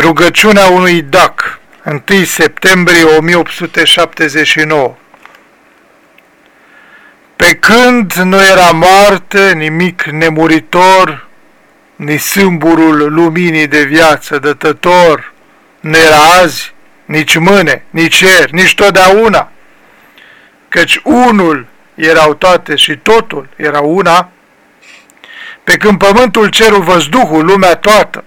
Rugăciunea unui dac 1 septembrie 1879 Pe când nu era moarte, nimic nemuritor, ni sâmburul luminii de viață dătător, nu era azi, nici mâne, nici ieri, nici totdeauna, căci unul erau toate și totul era una, pe când pământul, cerul, văzduhul, lumea toată,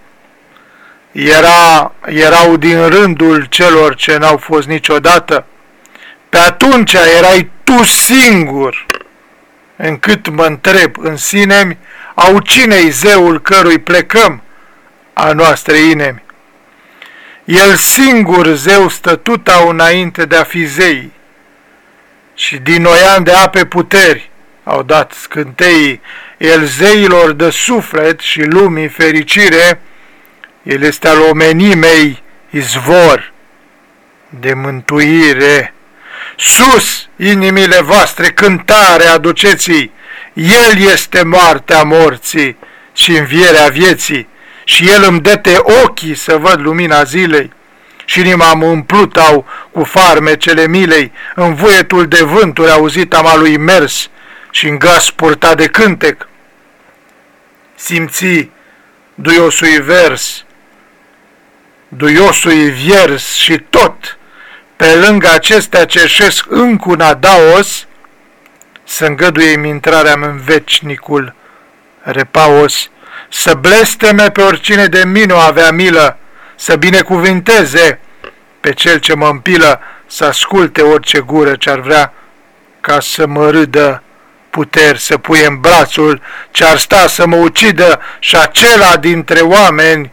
era, erau din rândul celor ce n-au fost niciodată, pe atunci erai tu singur, încât mă întreb în sine au cine zeul cărui plecăm? A noastre inemi. El singur zeu stătuta înainte de a fi zei. Și din noian de ape puteri au dat scânteii, el zeilor de suflet și lumii fericire, el este al omenimei izvor de mântuire. Sus, inimile voastre, cântare aduceți El este moartea morții și învierea vieții și El îmi dete ochii să văd lumina zilei și inima am umplut au cu farmecele milei, în vuietul de vânturi auzit am a lui mers și în glas purta de cântec. Simți duiosului vers duiosului viers și tot, pe lângă acestea cerșesc încă un adaos, să îngăduie intrarea în veșnicul repaos, să blesteme pe oricine de mine o avea milă, să binecuvinteze pe cel ce mă împilă, să asculte orice gură ce-ar vrea, ca să mă râdă puteri, să puie în brațul ce-ar sta să mă ucidă și acela dintre oameni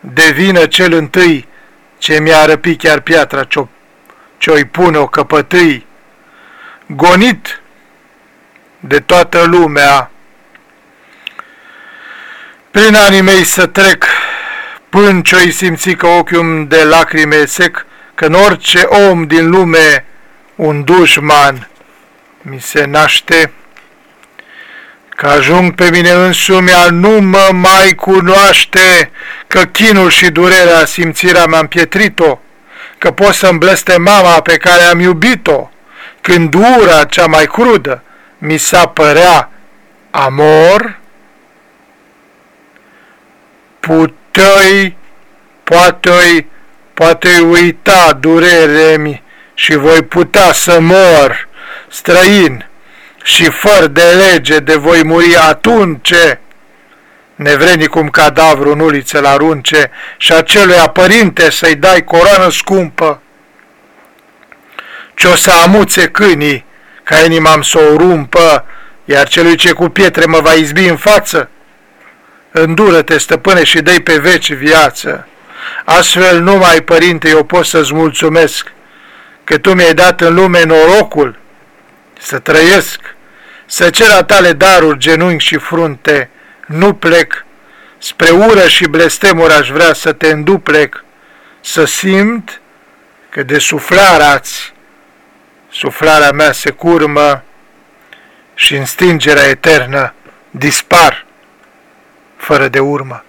devină cel întâi ce mi-a răpit chiar piatra ce-o ce pune o căpătâi, gonit de toată lumea. Prin anii mei să trec, până ce-o simți că ochiul de lacrime sec, că în orice om din lume un dușman mi se naște, că ajung pe mine însumi a nu mă mai cunoaște, că chinul și durerea simțirea mi-am pietrit-o, că pot să-mi bleste mama pe care am iubit-o, când ura cea mai crudă mi s-a părea amor, putei, poate poate uita durere și voi putea să mor străin, și fără de lege de voi muri atunci, nevrenicum cadavru în ulițe la arunce și aceluia părinte să-i dai coroană scumpă, ce o să amuțe câinii, ca inima să o rumpă, iar celui ce cu pietre mă va izbi în față, îndură-te, stăpâne, și dă pe veci viață. Astfel numai, părinte, eu pot să-ți mulțumesc că tu mi-ai dat în lume norocul să trăiesc, să cer a tale daruri, genunchi și frunte, nu plec, spre ură și blestemuri aș vrea să te înduplec, să simt că de suflarea-ți, suflarea mea se curmă și în stingerea eternă dispar fără de urmă.